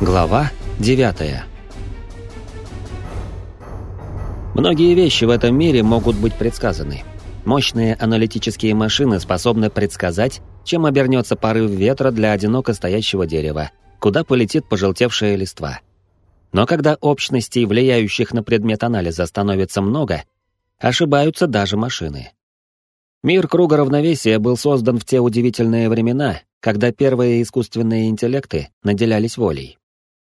Глава 9 Многие вещи в этом мире могут быть предсказаны. Мощные аналитические машины способны предсказать, чем обернется порыв ветра для одиноко стоящего дерева, куда полетит пожелтевшая листва. Но когда общностей, влияющих на предмет анализа, становится много, ошибаются даже машины. Мир круга равновесия был создан в те удивительные времена, когда первые искусственные интеллекты наделялись волей.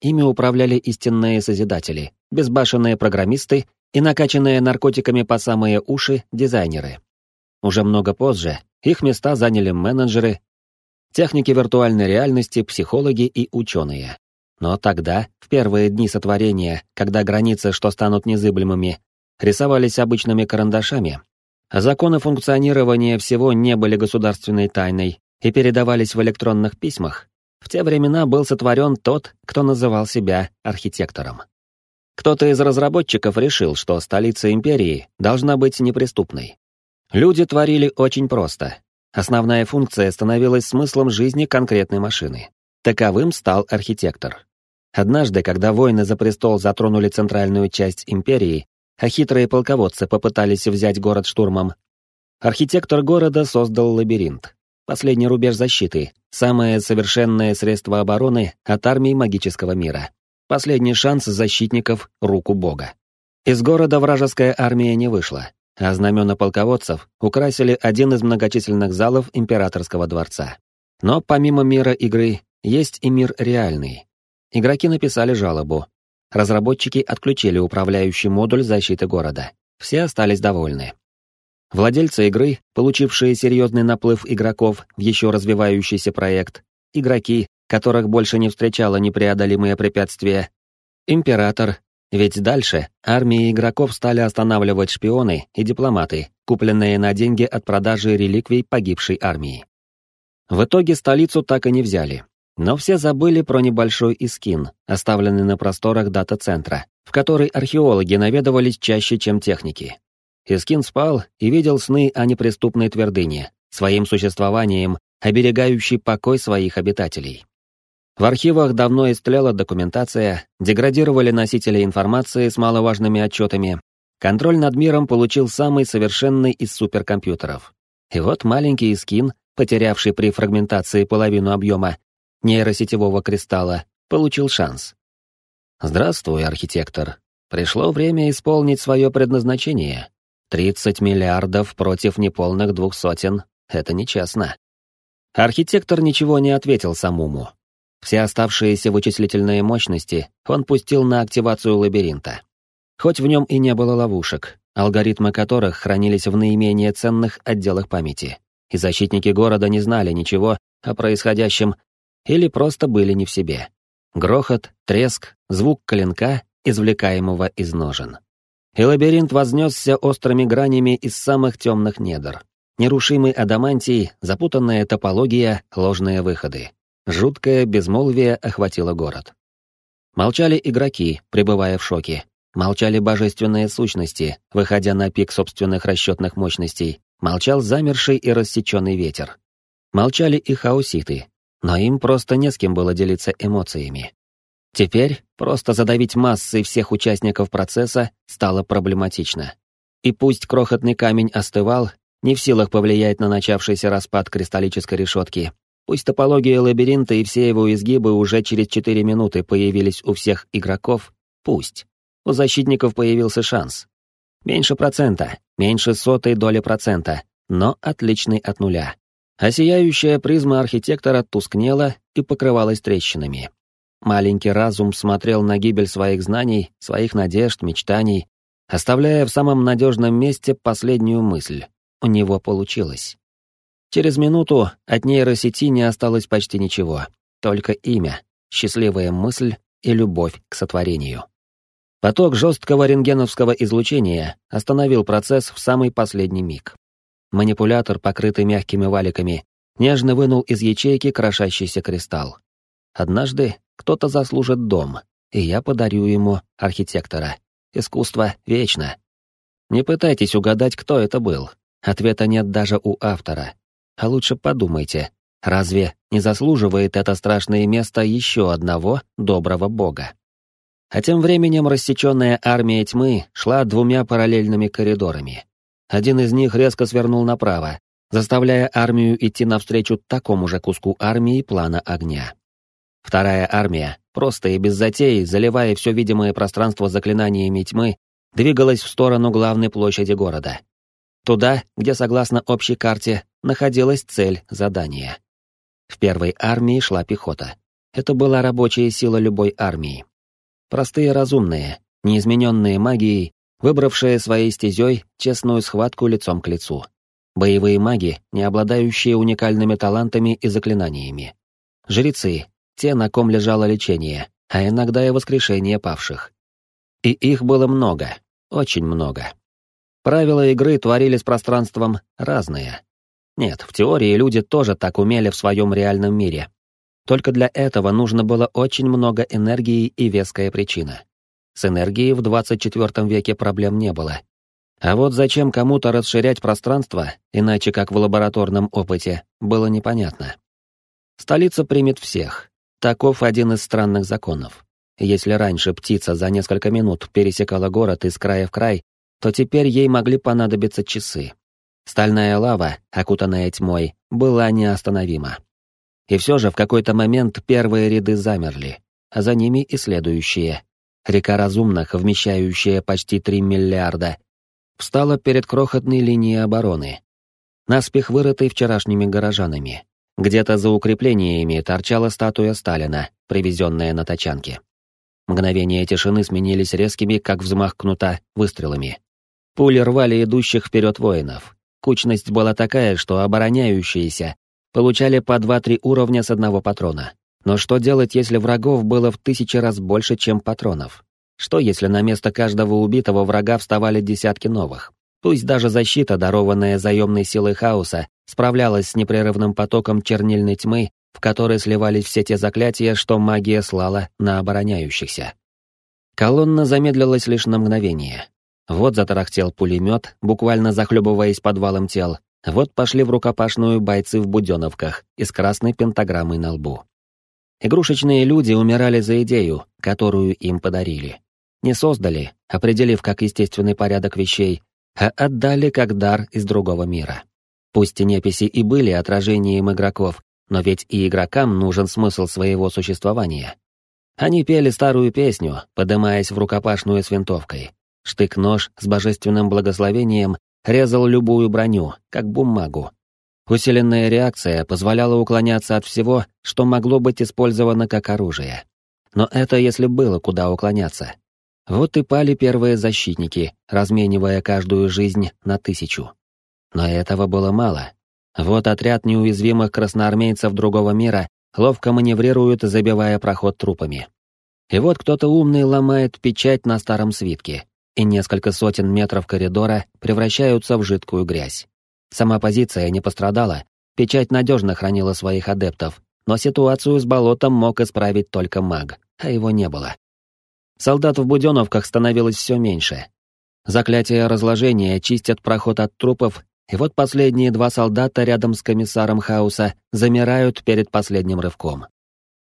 Ими управляли истинные созидатели, безбашенные программисты и накачанные наркотиками по самые уши дизайнеры. Уже много позже их места заняли менеджеры, техники виртуальной реальности, психологи и ученые. Но тогда, в первые дни сотворения, когда границы, что станут незыблемыми, рисовались обычными карандашами, законы функционирования всего не были государственной тайной и передавались в электронных письмах, в те времена был сотворен тот, кто называл себя архитектором. Кто-то из разработчиков решил, что столица империи должна быть неприступной. Люди творили очень просто. Основная функция становилась смыслом жизни конкретной машины. Таковым стал архитектор. Однажды, когда войны за престол затронули центральную часть империи, а хитрые полководцы попытались взять город штурмом, архитектор города создал лабиринт. Последний рубеж защиты, самое совершенное средство обороны от армии магического мира. Последний шанс защитников — руку бога. Из города вражеская армия не вышла, а знамена полководцев украсили один из многочисленных залов императорского дворца. Но помимо мира игры, есть и мир реальный. Игроки написали жалобу. Разработчики отключили управляющий модуль защиты города. Все остались довольны. Владельцы игры, получившие серьезный наплыв игроков в еще развивающийся проект, игроки, которых больше не встречало непреодолимые препятствия, император, ведь дальше армии игроков стали останавливать шпионы и дипломаты, купленные на деньги от продажи реликвий погибшей армии. В итоге столицу так и не взяли, но все забыли про небольшой искин, оставленный на просторах дата-центра, в который археологи наведывались чаще, чем техники. Искин спал и видел сны о неприступной твердыне, своим существованием оберегающей покой своих обитателей. В архивах давно истлела документация, деградировали носители информации с маловажными отчетами. Контроль над миром получил самый совершенный из суперкомпьютеров. И вот маленький Искин, потерявший при фрагментации половину объема нейросетевого кристалла, получил шанс. «Здравствуй, архитектор. Пришло время исполнить свое предназначение», Тридцать миллиардов против неполных двух сотен — это нечестно. Архитектор ничего не ответил самому. Все оставшиеся вычислительные мощности он пустил на активацию лабиринта. Хоть в нем и не было ловушек, алгоритмы которых хранились в наименее ценных отделах памяти, и защитники города не знали ничего о происходящем или просто были не в себе. Грохот, треск, звук клинка, извлекаемого из ножен и лабиринт вознесся острыми гранями из самых темных недр. Нерушимый адамантий, запутанная топология, ложные выходы. Жуткое безмолвие охватило город. Молчали игроки, пребывая в шоке. Молчали божественные сущности, выходя на пик собственных расчетных мощностей. Молчал замерший и рассеченный ветер. Молчали и хаоситы, но им просто не с кем было делиться эмоциями. Теперь просто задавить массой всех участников процесса стало проблематично. И пусть крохотный камень остывал, не в силах повлиять на начавшийся распад кристаллической решетки, пусть топология лабиринта и все его изгибы уже через 4 минуты появились у всех игроков, пусть. У защитников появился шанс. Меньше процента, меньше сотой доли процента, но отличный от нуля. А сияющая призма архитектора тускнела и покрывалась трещинами. Маленький разум смотрел на гибель своих знаний, своих надежд, мечтаний, оставляя в самом надежном месте последнюю мысль. У него получилось. Через минуту от нейросети не осталось почти ничего, только имя, счастливая мысль и любовь к сотворению. Поток жесткого рентгеновского излучения остановил процесс в самый последний миг. Манипулятор, покрытый мягкими валиками, нежно вынул из ячейки крошащийся кристалл. Однажды кто-то заслужит дом, и я подарю ему архитектора. Искусство вечно. Не пытайтесь угадать, кто это был. Ответа нет даже у автора. А лучше подумайте, разве не заслуживает это страшное место еще одного доброго бога. А тем временем рассеченная армия тьмы шла двумя параллельными коридорами. Один из них резко свернул направо, заставляя армию идти навстречу такому же куску армии плана огня. Вторая армия, просто и без затей, заливая все видимое пространство заклинаниями тьмы, двигалась в сторону главной площади города. Туда, где, согласно общей карте, находилась цель задания. В первой армии шла пехота. Это была рабочая сила любой армии. Простые разумные, неизмененные магией, выбравшие своей стезей честную схватку лицом к лицу. Боевые маги, не обладающие уникальными талантами и заклинаниями. Жрецы, те, на ком лежало лечение, а иногда и воскрешение павших. И их было много, очень много. Правила игры творили с пространством разные. Нет, в теории люди тоже так умели в своем реальном мире, только для этого нужно было очень много энергии и веская причина. С энергией в 24 веке проблем не было. А вот зачем кому-то расширять пространство, иначе как в лабораторном опыте, было непонятно. Столица примет всех. Таков один из странных законов. Если раньше птица за несколько минут пересекала город из края в край, то теперь ей могли понадобиться часы. Стальная лава, окутанная тьмой, была неостановима. И все же в какой-то момент первые ряды замерли, а за ними и следующие. Река разумных, вмещающая почти 3 миллиарда, встала перед крохотной линией обороны, наспех вырытой вчерашними горожанами. Где-то за укреплениями торчала статуя Сталина, привезенная на тачанке. Мгновения тишины сменились резкими, как взмах кнута, выстрелами. Пули рвали идущих вперед воинов. Кучность была такая, что обороняющиеся получали по 2-3 уровня с одного патрона. Но что делать, если врагов было в тысячи раз больше, чем патронов? Что если на место каждого убитого врага вставали десятки новых? Пусть даже защита, дарованная заемной силой хаоса, справлялась с непрерывным потоком чернильной тьмы, в которой сливались все те заклятия, что магия слала на обороняющихся. Колонна замедлилась лишь на мгновение. Вот затарахтел пулемет, буквально захлебываясь подвалом тел, вот пошли в рукопашную бойцы в буденовках и с красной пентаграммой на лбу. Игрушечные люди умирали за идею, которую им подарили. Не создали, определив как естественный порядок вещей, а отдали как дар из другого мира. Пусть неписи и были отражением игроков, но ведь и игрокам нужен смысл своего существования. Они пели старую песню, подымаясь в рукопашную с винтовкой. Штык-нож с божественным благословением резал любую броню, как бумагу. Усиленная реакция позволяла уклоняться от всего, что могло быть использовано как оружие. Но это если было куда уклоняться. Вот и пали первые защитники, разменивая каждую жизнь на тысячу. Но этого было мало. Вот отряд неуязвимых красноармейцев другого мира ловко маневрирует, забивая проход трупами. И вот кто-то умный ломает печать на старом свитке, и несколько сотен метров коридора превращаются в жидкую грязь. Сама позиция не пострадала, печать надежно хранила своих адептов, но ситуацию с болотом мог исправить только маг, а его не было. Солдат в буденовках становилось все меньше. Заклятия разложения чистят проход от трупов, и вот последние два солдата рядом с комиссаром Хауса замирают перед последним рывком.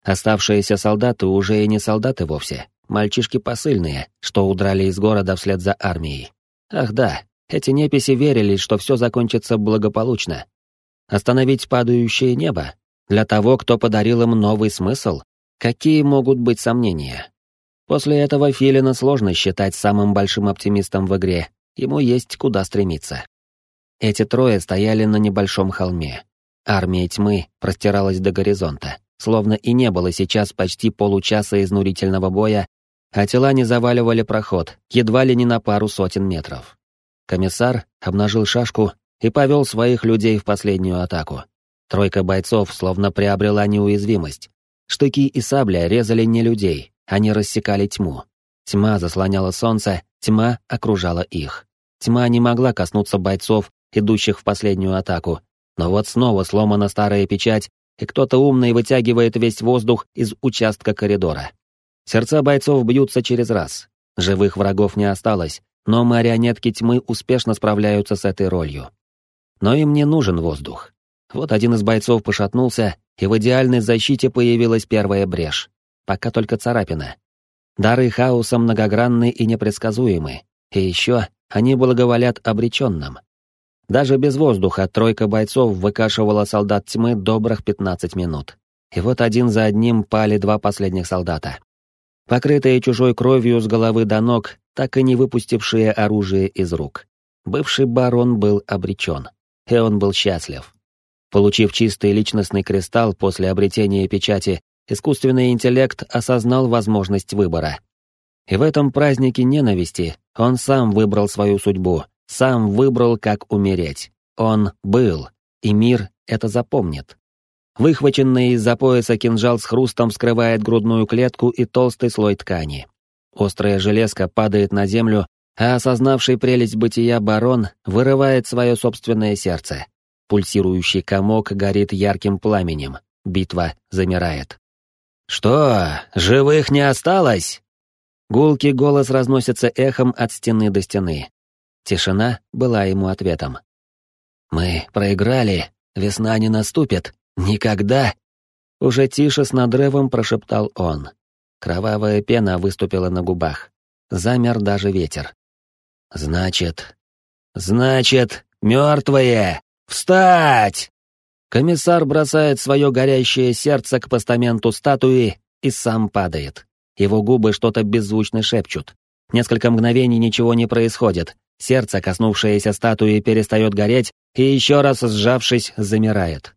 Оставшиеся солдаты уже и не солдаты вовсе, Мальчишки посыльные, что удрали из города вслед за армией. Ах да, эти неписи верили, что все закончится благополучно. Остановить падающее небо? Для того, кто подарил им новый смысл? Какие могут быть сомнения? После этого Филина сложно считать самым большим оптимистом в игре, ему есть куда стремиться. Эти трое стояли на небольшом холме. Армия тьмы простиралась до горизонта, словно и не было сейчас почти получаса изнурительного боя а тела не заваливали проход, едва ли не на пару сотен метров. Комиссар обнажил шашку и повел своих людей в последнюю атаку. Тройка бойцов словно приобрела неуязвимость. Штыки и сабля резали не людей, они рассекали тьму. Тьма заслоняла солнце, тьма окружала их. Тьма не могла коснуться бойцов, идущих в последнюю атаку. Но вот снова сломана старая печать, и кто-то умный вытягивает весь воздух из участка коридора. Сердца бойцов бьются через раз. Живых врагов не осталось, но марионетки тьмы успешно справляются с этой ролью. Но им не нужен воздух. Вот один из бойцов пошатнулся, и в идеальной защите появилась первая брешь. Пока только царапина. Дары хаоса многогранны и непредсказуемы. И еще они благоволят обреченным. Даже без воздуха тройка бойцов выкашивала солдат тьмы добрых 15 минут. И вот один за одним пали два последних солдата. Покрытые чужой кровью с головы до ног, так и не выпустившие оружие из рук. Бывший барон был обречен. И он был счастлив. Получив чистый личностный кристалл после обретения печати, искусственный интеллект осознал возможность выбора. И в этом празднике ненависти он сам выбрал свою судьбу, сам выбрал, как умереть. Он был, и мир это запомнит. Выхваченный из-за пояса кинжал с хрустом вскрывает грудную клетку и толстый слой ткани. Острая железка падает на землю, а осознавший прелесть бытия барон вырывает свое собственное сердце. Пульсирующий комок горит ярким пламенем. Битва замирает. «Что, живых не осталось?» Гулкий голос разносится эхом от стены до стены. Тишина была ему ответом. «Мы проиграли, весна не наступит, никогда!» Уже тише с надрывом прошептал он. Кровавая пена выступила на губах. Замер даже ветер. «Значит... Значит, мертвые!» «Встать!» Комиссар бросает свое горящее сердце к постаменту статуи и сам падает. Его губы что-то беззвучно шепчут. Несколько мгновений ничего не происходит. Сердце, коснувшееся статуи, перестает гореть и еще раз сжавшись, замирает.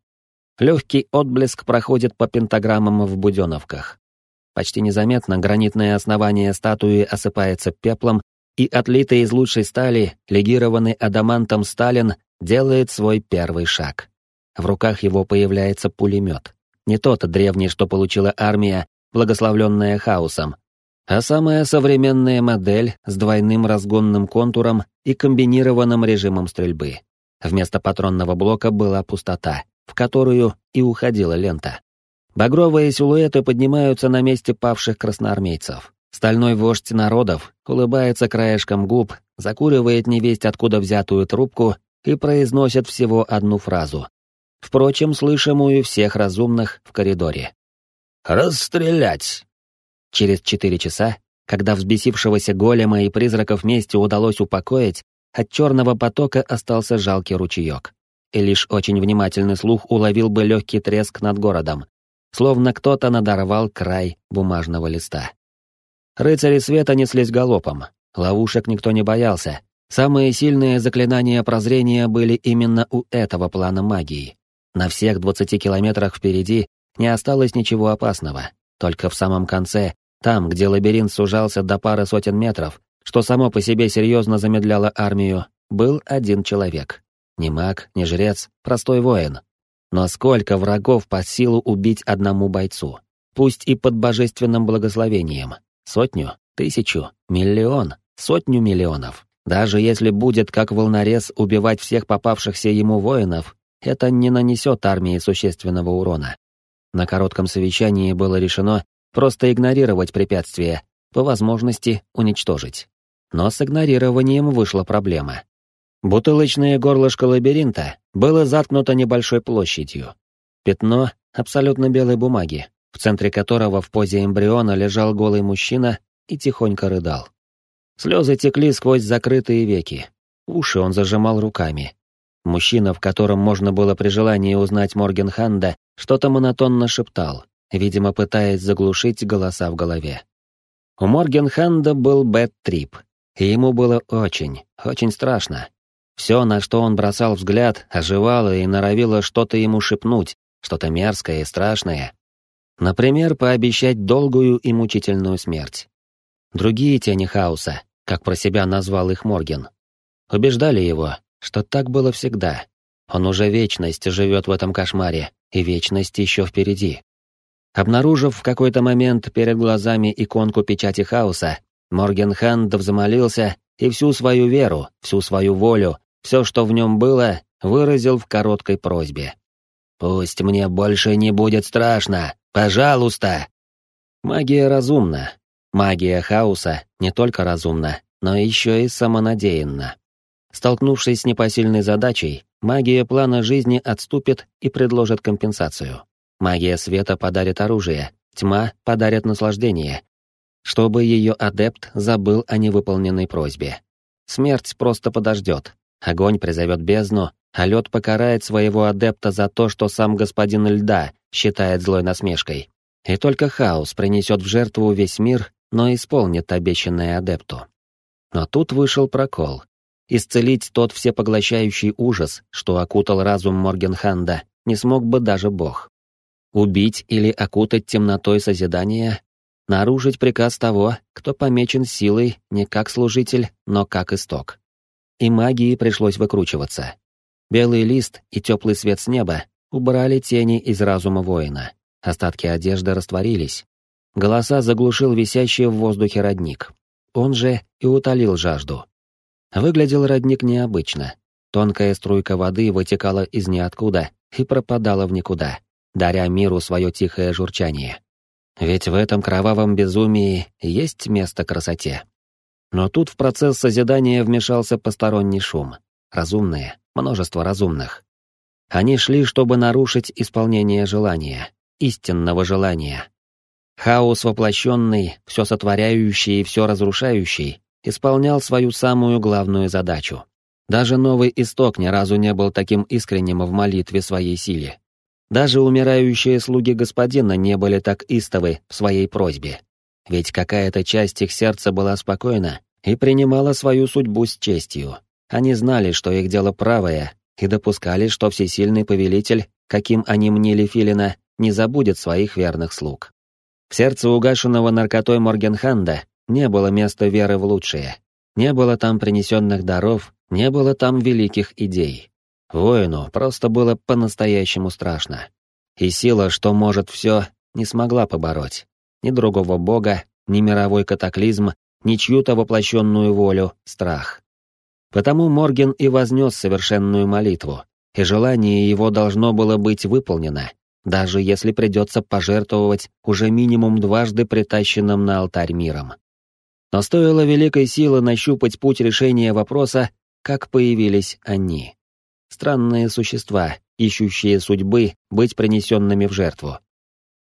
Легкий отблеск проходит по пентаграммам в буденовках. Почти незаметно гранитное основание статуи осыпается пеплом, и отлитый из лучшей стали, легированный адамантом Сталин делает свой первый шаг. В руках его появляется пулемет. Не тот древний, что получила армия, благословленная хаосом, а самая современная модель с двойным разгонным контуром и комбинированным режимом стрельбы. Вместо патронного блока была пустота, в которую и уходила лента. Багровые силуэты поднимаются на месте павших красноармейцев. Стальной вождь народов улыбается краешком губ, закуривает невесть откуда взятую трубку и произносят всего одну фразу. Впрочем, слышимую всех разумных в коридоре. «Расстрелять!» Через четыре часа, когда взбесившегося голема и призраков вместе удалось упокоить, от черного потока остался жалкий ручеек. И лишь очень внимательный слух уловил бы легкий треск над городом, словно кто-то надорвал край бумажного листа. Рыцари света неслись галопом, ловушек никто не боялся, Самые сильные заклинания прозрения были именно у этого плана магии. На всех 20 километрах впереди не осталось ничего опасного. Только в самом конце, там, где лабиринт сужался до пары сотен метров, что само по себе серьезно замедляло армию, был один человек. Не маг, не жрец, простой воин. Но сколько врагов под силу убить одному бойцу? Пусть и под божественным благословением. Сотню, тысячу, миллион, сотню миллионов. Даже если будет как волнорез убивать всех попавшихся ему воинов, это не нанесет армии существенного урона. На коротком совещании было решено просто игнорировать препятствия, по возможности уничтожить. Но с игнорированием вышла проблема. Бутылочное горлышко лабиринта было заткнуто небольшой площадью. Пятно абсолютно белой бумаги, в центре которого в позе эмбриона лежал голый мужчина и тихонько рыдал. Слезы текли сквозь закрытые веки. Уши он зажимал руками. Мужчина, в котором можно было при желании узнать Моргенханда, что-то монотонно шептал, видимо, пытаясь заглушить голоса в голове. У Моргенханда был bad trip, и ему было очень, очень страшно. Все, на что он бросал взгляд, оживало и норовило что-то ему шепнуть, что-то мерзкое и страшное. Например, пообещать долгую и мучительную смерть. Другие тени хаоса, как про себя назвал их Морген. Убеждали его, что так было всегда. Он уже вечность живет в этом кошмаре, и вечность еще впереди. Обнаружив в какой-то момент перед глазами иконку печати хаоса, Моргенханд взмолился и всю свою веру, всю свою волю, все, что в нем было, выразил в короткой просьбе. «Пусть мне больше не будет страшно! Пожалуйста!» Магия разумна, Магия хаоса не только разумна, но еще и самонадеянна. Столкнувшись с непосильной задачей, магия плана жизни отступит и предложит компенсацию. Магия света подарит оружие, тьма подарит наслаждение. Чтобы ее адепт забыл о невыполненной просьбе. Смерть просто подождет. Огонь призовет бездну, а лед покарает своего адепта за то, что сам господин льда считает злой насмешкой. И только хаос принесет в жертву весь мир, но исполнит обещанное адепту. Но тут вышел прокол. Исцелить тот всепоглощающий ужас, что окутал разум Моргенханда, не смог бы даже бог. Убить или окутать темнотой созидания, нарушить приказ того, кто помечен силой не как служитель, но как исток. И магии пришлось выкручиваться. Белый лист и теплый свет с неба убрали тени из разума воина. Остатки одежды растворились. Голоса заглушил висящий в воздухе родник. Он же и утолил жажду. Выглядел родник необычно. Тонкая струйка воды вытекала из ниоткуда и пропадала в никуда даря миру свое тихое журчание. Ведь в этом кровавом безумии есть место красоте. Но тут в процесс созидания вмешался посторонний шум. Разумные, множество разумных. Они шли, чтобы нарушить исполнение желания, истинного желания. Хаос воплощенный, все сотворяющий и все разрушающий, исполнял свою самую главную задачу. Даже новый исток ни разу не был таким искренним в молитве своей силе. Даже умирающие слуги господина не были так истовы в своей просьбе. Ведь какая-то часть их сердца была спокойна и принимала свою судьбу с честью. Они знали, что их дело правое, и допускали, что всесильный повелитель, каким они мнили Филина, не забудет своих верных слуг. В сердце угашенного наркотой Моргенханда не было места веры в лучшее. Не было там принесенных даров, не было там великих идей. Воину просто было по-настоящему страшно. И сила, что может все, не смогла побороть. Ни другого бога, ни мировой катаклизм, ни чью-то воплощенную волю, страх. Потому Морген и вознес совершенную молитву, и желание его должно было быть выполнено, даже если придется пожертвовать уже минимум дважды притащенным на алтарь миром. Но стоило великой силы нащупать путь решения вопроса, как появились они странные существа, ищущие судьбы быть принесенными в жертву.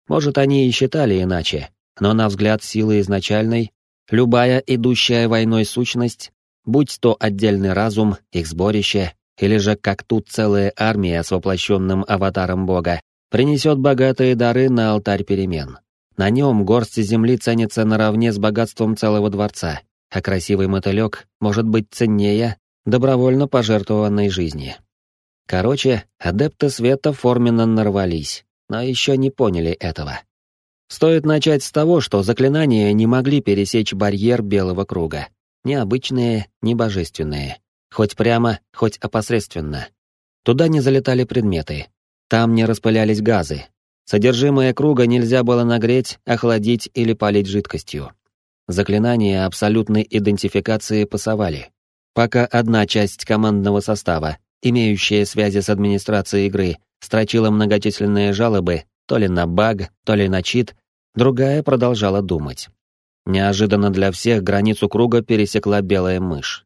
Может, они и считали иначе, но на взгляд силы изначальной, любая идущая войной сущность, будь то отдельный разум, их сборище, или же как тут целая армия с воплощенным аватаром бога, принесет богатые дары на алтарь перемен. На нем горсть земли ценится наравне с богатством целого дворца, а красивый мотылек может быть ценнее добровольно пожертвованной жизни. Короче, адепты света форменно нарвались, но еще не поняли этого. Стоит начать с того, что заклинания не могли пересечь барьер белого круга. Ни обычные, ни божественные. Хоть прямо, хоть опосредственно. Туда не залетали предметы. Там не распылялись газы. Содержимое круга нельзя было нагреть, охладить или полить жидкостью. Заклинания абсолютной идентификации пасовали. Пока одна часть командного состава имеющая связи с администрацией игры, строчила многочисленные жалобы то ли на баг, то ли на чит, другая продолжала думать. Неожиданно для всех границу круга пересекла белая мышь.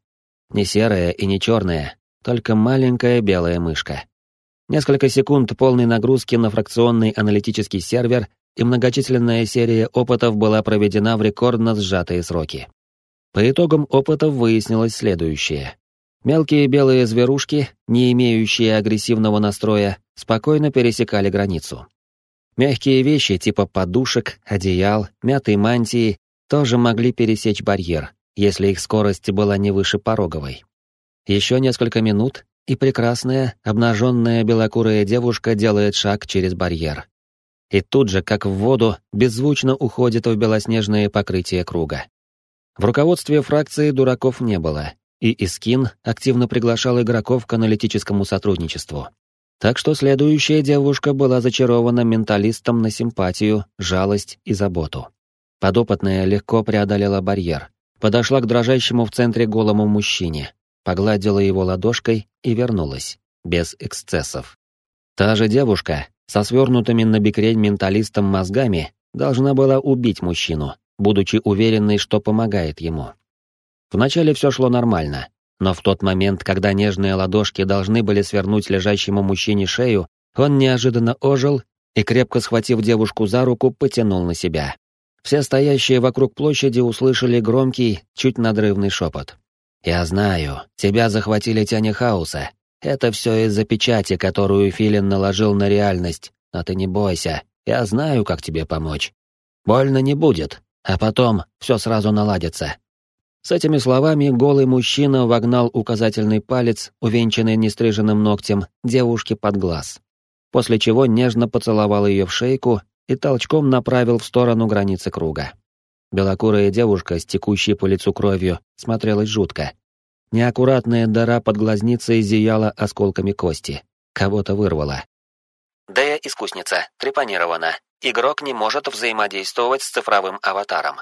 Не серая и не черная, только маленькая белая мышка. Несколько секунд полной нагрузки на фракционный аналитический сервер и многочисленная серия опытов была проведена в рекордно сжатые сроки. По итогам опытов выяснилось следующее. Мелкие белые зверушки, не имеющие агрессивного настроя, спокойно пересекали границу. Мягкие вещи типа подушек, одеял, мятой мантии тоже могли пересечь барьер, если их скорость была не выше пороговой. Еще несколько минут, и прекрасная, обнаженная белокурая девушка делает шаг через барьер. И тут же, как в воду, беззвучно уходит в белоснежное покрытие круга. В руководстве фракции дураков не было, и Искин активно приглашал игроков к аналитическому сотрудничеству. Так что следующая девушка была зачарована менталистом на симпатию, жалость и заботу. Подопытная легко преодолела барьер, подошла к дрожащему в центре голому мужчине, погладила его ладошкой и вернулась, без эксцессов. Та же девушка, со свернутыми на бикрень менталистом мозгами, должна была убить мужчину, будучи уверенной, что помогает ему. Вначале все шло нормально, но в тот момент, когда нежные ладошки должны были свернуть лежащему мужчине шею, он неожиданно ожил и, крепко схватив девушку за руку, потянул на себя. Все стоящие вокруг площади услышали громкий, чуть надрывный шепот. «Я знаю, тебя захватили тени хаоса. Это все из-за печати, которую Филин наложил на реальность. Но ты не бойся, я знаю, как тебе помочь. Больно не будет, а потом все сразу наладится». С этими словами голый мужчина вогнал указательный палец, увенчанный нестриженным ногтем, девушке под глаз. После чего нежно поцеловал ее в шейку и толчком направил в сторону границы круга. Белокурая девушка с по лицу кровью смотрелась жутко. Неаккуратная дыра под глазницей зияла осколками кости. Кого-то вырвало. Дея искусница, трепанирована. Игрок не может взаимодействовать с цифровым аватаром.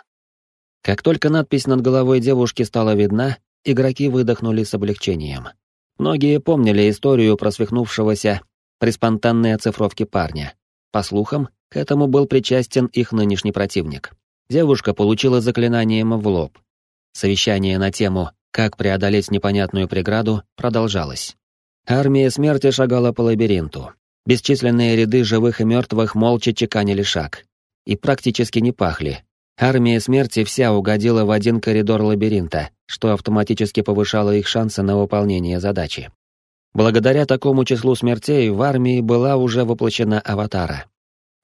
Как только надпись над головой девушки стала видна, игроки выдохнули с облегчением. Многие помнили историю про свихнувшегося при спонтанной оцифровке парня. По слухам, к этому был причастен их нынешний противник. Девушка получила заклинанием в лоб. Совещание на тему «Как преодолеть непонятную преграду» продолжалось. Армия смерти шагала по лабиринту. Бесчисленные ряды живых и мертвых молча чеканили шаг. И практически не пахли. Армия смерти вся угодила в один коридор лабиринта, что автоматически повышало их шансы на выполнение задачи. Благодаря такому числу смертей в армии была уже воплощена аватара.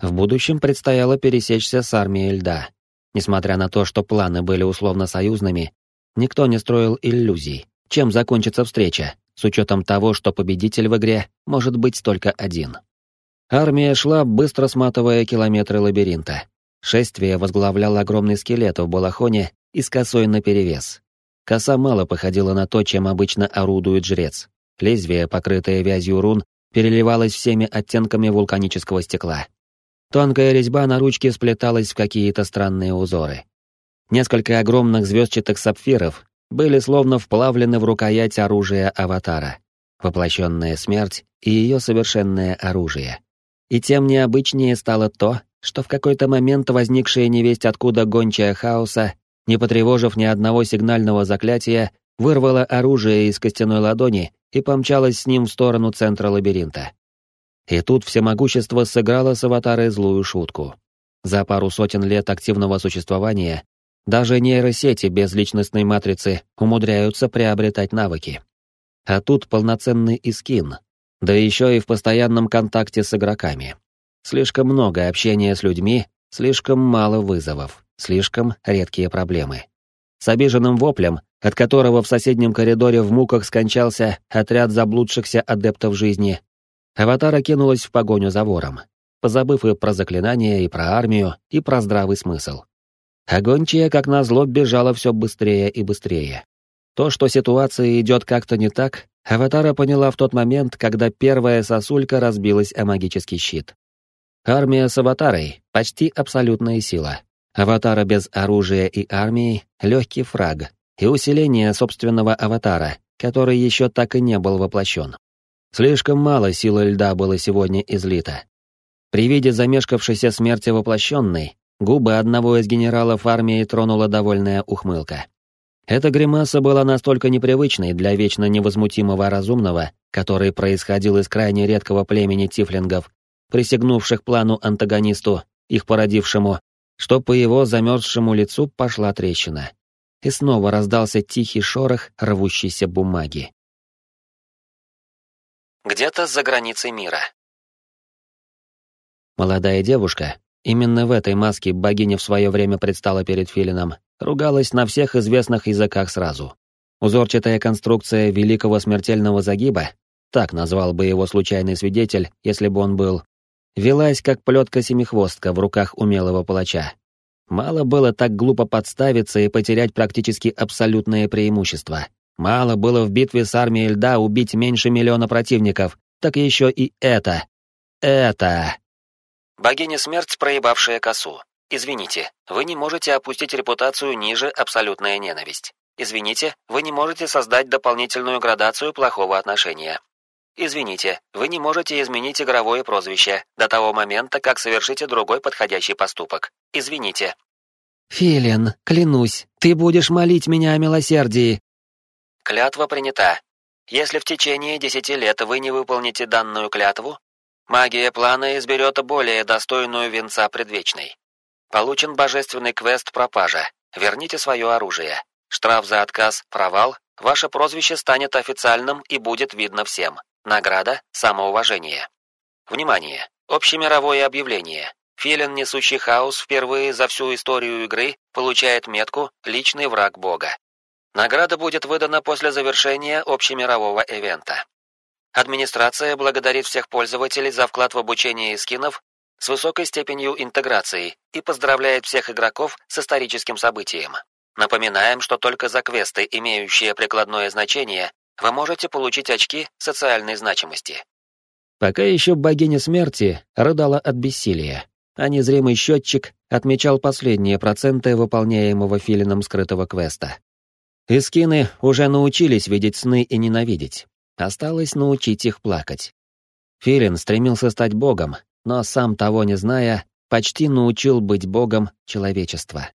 В будущем предстояло пересечься с армией льда. Несмотря на то, что планы были условно союзными, никто не строил иллюзий, чем закончится встреча, с учетом того, что победитель в игре может быть только один. Армия шла, быстро сматывая километры лабиринта. Шествие возглавлял огромный скелет в балахоне и с косой наперевес. Коса мало походила на то, чем обычно орудует жрец. Лезвие, покрытое вязью рун, переливалось всеми оттенками вулканического стекла. Тонкая резьба на ручке сплеталась в какие-то странные узоры. Несколько огромных звездчатых сапфиров были словно вплавлены в рукоять оружия аватара. Воплощенная смерть и ее совершенное оружие. И тем необычнее стало то, что в какой-то момент возникшая невесть откуда гончая хаоса, не потревожив ни одного сигнального заклятия, вырвала оружие из костяной ладони и помчалась с ним в сторону центра лабиринта. И тут всемогущество сыграло с аватарой злую шутку. За пару сотен лет активного существования даже нейросети без личностной матрицы умудряются приобретать навыки. А тут полноценный искин, да еще и в постоянном контакте с игроками. Слишком много общения с людьми, слишком мало вызовов, слишком редкие проблемы. С обиженным воплем, от которого в соседнем коридоре в муках скончался отряд заблудшихся адептов жизни, Аватара кинулась в погоню за вором, позабыв и про заклинания, и про армию, и про здравый смысл. Огончая, как назло, бежала все быстрее и быстрее. То, что ситуация идет как-то не так, Аватара поняла в тот момент, когда первая сосулька разбилась о магический щит. Армия с аватарой — почти абсолютная сила. Аватара без оружия и армии — легкий фраг, и усиление собственного аватара, который еще так и не был воплощен. Слишком мало силы льда было сегодня излито. При виде замешкавшейся смерти воплощенной, губы одного из генералов армии тронула довольная ухмылка. Эта гримаса была настолько непривычной для вечно невозмутимого разумного, который происходил из крайне редкого племени тифлингов, присягнувших плану антагонисту, их породившему, что по его замерзшему лицу пошла трещина. И снова раздался тихий шорох рвущейся бумаги где-то за границей мира. Молодая девушка, именно в этой маске богиня в свое время предстала перед Филином, ругалась на всех известных языках сразу. Узорчатая конструкция великого смертельного загиба, так назвал бы его случайный свидетель, если бы он был, велась как плетка-семихвостка в руках умелого палача. Мало было так глупо подставиться и потерять практически абсолютное преимущество. Мало было в битве с армией льда убить меньше миллиона противников, так еще и это. Это. Богиня смерть, проебавшая косу. Извините, вы не можете опустить репутацию ниже абсолютная ненависть. Извините, вы не можете создать дополнительную градацию плохого отношения. Извините, вы не можете изменить игровое прозвище до того момента, как совершите другой подходящий поступок. Извините. Филин, клянусь, ты будешь молить меня о милосердии, Клятва принята. Если в течение десяти лет вы не выполните данную клятву, Магия плана изберет более достойную венца предвечной. Получен божественный квест «Пропажа». Верните свое оружие. Штраф за отказ – провал. Ваше прозвище станет официальным и будет видно всем. Награда – самоуважение. Внимание! Общемировое объявление. Филин, несущий хаос, впервые за всю историю игры получает метку «Личный враг Бога». Награда будет выдана после завершения общемирового ивента. Администрация благодарит всех пользователей за вклад в обучение скинов с высокой степенью интеграции и поздравляет всех игроков с историческим событием. Напоминаем, что только за квесты, имеющие прикладное значение, вы можете получить очки социальной значимости. Пока еще богиня смерти рыдала от бессилия, а незримый счетчик отмечал последние проценты выполняемого филином скрытого квеста. Искины уже научились видеть сны и ненавидеть. Осталось научить их плакать. Филин стремился стать богом, но сам того не зная, почти научил быть богом человечества.